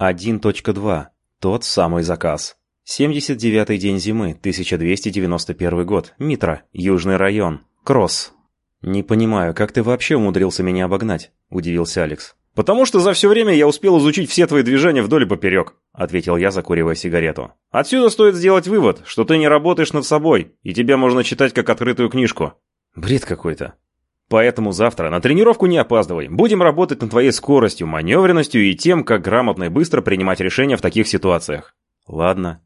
1.2. Тот самый заказ. 79-й день зимы, 1291 год. Митра, Южный район. Кросс. «Не понимаю, как ты вообще умудрился меня обогнать?» – удивился Алекс. «Потому что за все время я успел изучить все твои движения вдоль и поперек», – ответил я, закуривая сигарету. «Отсюда стоит сделать вывод, что ты не работаешь над собой, и тебя можно читать как открытую книжку». «Бред какой-то». «Поэтому завтра на тренировку не опаздывай. Будем работать над твоей скоростью, маневренностью и тем, как грамотно и быстро принимать решения в таких ситуациях». «Ладно».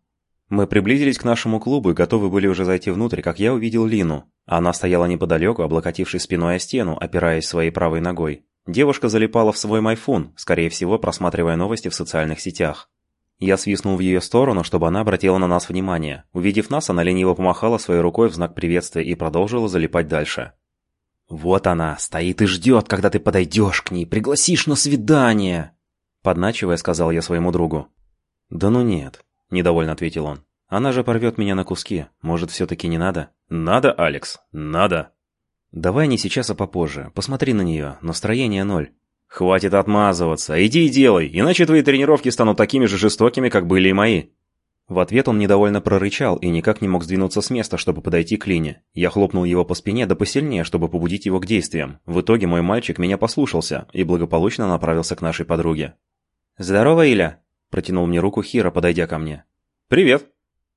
Мы приблизились к нашему клубу и готовы были уже зайти внутрь, как я увидел Лину. Она стояла неподалеку, облокотившись спиной о стену, опираясь своей правой ногой. Девушка залипала в свой майфун, скорее всего, просматривая новости в социальных сетях. Я свистнул в ее сторону, чтобы она обратила на нас внимание. Увидев нас, она лениво помахала своей рукой в знак приветствия и продолжила залипать дальше. «Вот она, стоит и ждет, когда ты подойдешь к ней, пригласишь на свидание!» Подначивая, сказал я своему другу. «Да ну нет», – недовольно ответил он. Она же порвет меня на куски. Может, все-таки не надо? Надо, Алекс, надо. Давай не сейчас, а попозже. Посмотри на нее. Настроение ноль. Хватит отмазываться. Иди и делай, иначе твои тренировки станут такими же жестокими, как были и мои. В ответ он недовольно прорычал и никак не мог сдвинуться с места, чтобы подойти к Лине. Я хлопнул его по спине да посильнее, чтобы побудить его к действиям. В итоге мой мальчик меня послушался и благополучно направился к нашей подруге. «Здорово, Иля!» – протянул мне руку Хира, подойдя ко мне. «Привет!»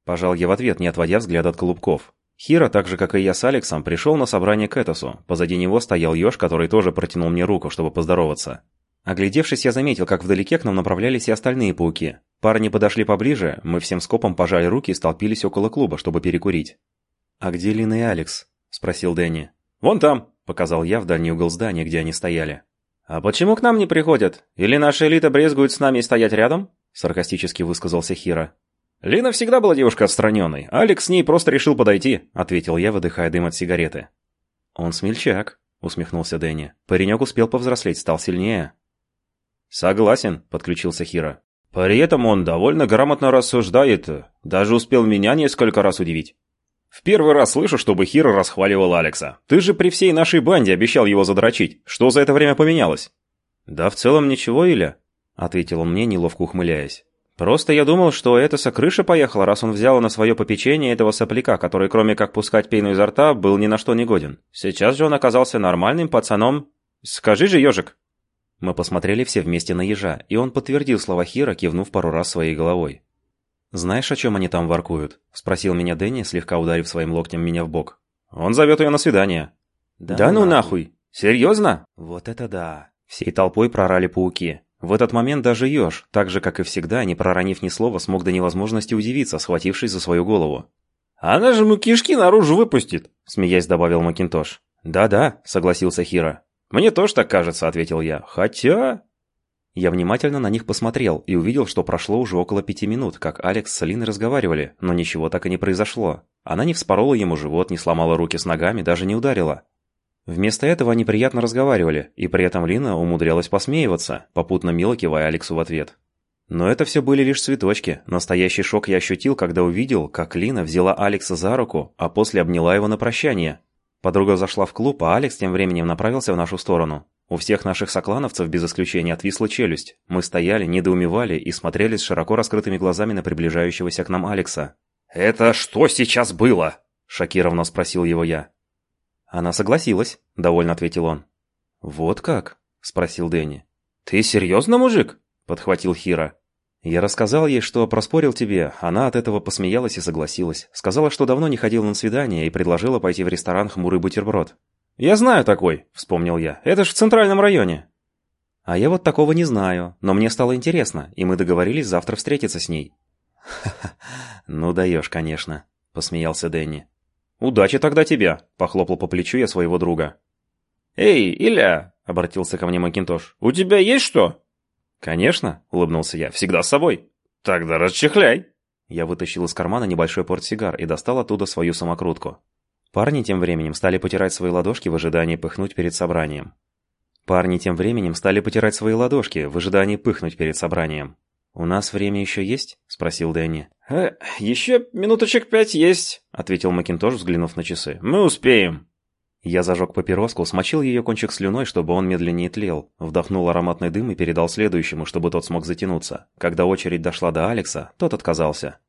Пожал я в ответ, не отводя взгляд от колубков. Хира, так же как и я с Алексом, пришел на собрание к Этосу. Позади него стоял Ёж, который тоже протянул мне руку, чтобы поздороваться. Оглядевшись, я заметил, как вдалеке к нам направлялись и остальные пауки. Парни подошли поближе, мы всем скопом пожали руки и столпились около клуба, чтобы перекурить. «А где Лина и Алекс?» – спросил Дэнни. «Вон там», – показал я в дальний угол здания, где они стояли. «А почему к нам не приходят? Или наша элита брезгует с нами стоять рядом?» – саркастически высказался Хира. «Лина всегда была девушка отстраненной. Алекс с ней просто решил подойти», — ответил я, выдыхая дым от сигареты. «Он смельчак», — усмехнулся Дэнни. «Паренек успел повзрослеть, стал сильнее». «Согласен», — подключился Хира. «При этом он довольно грамотно рассуждает, даже успел меня несколько раз удивить». «В первый раз слышу, чтобы Хира расхваливал Алекса. Ты же при всей нашей банде обещал его задрочить. Что за это время поменялось?» «Да в целом ничего, Иля», — ответил он мне, неловко ухмыляясь. Просто я думал, что это со крыши поехала, раз он взял на свое попечение этого сопляка, который кроме как пускать пену изо рта, был ни на что не годен. Сейчас же он оказался нормальным пацаном. Скажи же, ежик. Мы посмотрели все вместе на ежа, и он подтвердил слова Хира, кивнув пару раз своей головой. «Знаешь, о чем они там воркуют?» – спросил меня Дэнни, слегка ударив своим локтем меня в бок. «Он зовет ее на свидание». «Да, да ну нахуй. нахуй! Серьезно?» «Вот это да!» Всей толпой прорали пауки. В этот момент даже еж, так же как и всегда, не проронив ни слова, смог до невозможности удивиться, схватившись за свою голову. «Она же ему кишки наружу выпустит», — смеясь добавил Макинтош. «Да-да», — согласился Хира. «Мне тоже так кажется», — ответил я. «Хотя...» Я внимательно на них посмотрел и увидел, что прошло уже около пяти минут, как Алекс с Линой разговаривали, но ничего так и не произошло. Она не вспорола ему живот, не сломала руки с ногами, даже не ударила. Вместо этого они приятно разговаривали, и при этом Лина умудрялась посмеиваться, попутно мило кивая Алексу в ответ. Но это все были лишь цветочки. Настоящий шок я ощутил, когда увидел, как Лина взяла Алекса за руку, а после обняла его на прощание. Подруга зашла в клуб, а Алекс тем временем направился в нашу сторону. У всех наших соклановцев без исключения отвисла челюсть. Мы стояли, недоумевали и смотрели с широко раскрытыми глазами на приближающегося к нам Алекса. «Это что сейчас было?» – шокированно спросил его я. «Она согласилась», — довольно ответил он. «Вот как?» — спросил Дэнни. «Ты серьезно, мужик?» — подхватил Хира. Я рассказал ей, что проспорил тебе. Она от этого посмеялась и согласилась. Сказала, что давно не ходила на свидание и предложила пойти в ресторан «Хмурый бутерброд». «Я знаю такой», — вспомнил я. «Это ж в центральном районе». «А я вот такого не знаю, но мне стало интересно, и мы договорились завтра встретиться с ней». «Ха-ха, ну даешь, конечно», — посмеялся Дэнни. «Удачи тогда тебе!» – похлопал по плечу я своего друга. «Эй, Иля!» – обратился ко мне Макинтош. «У тебя есть что?» «Конечно!» – улыбнулся я. «Всегда с собой!» «Тогда расчехляй!» Я вытащил из кармана небольшой портсигар и достал оттуда свою самокрутку. Парни тем временем стали потирать свои ладошки в ожидании пыхнуть перед собранием. Парни тем временем стали потирать свои ладошки в ожидании пыхнуть перед собранием. «У нас время еще есть?» – спросил Дэнни. «Э, «Еще минуточек пять есть», — ответил Макинтош, взглянув на часы. «Мы успеем». Я зажег папироску, смочил ее кончик слюной, чтобы он медленнее тлел, вдохнул ароматный дым и передал следующему, чтобы тот смог затянуться. Когда очередь дошла до Алекса, тот отказался.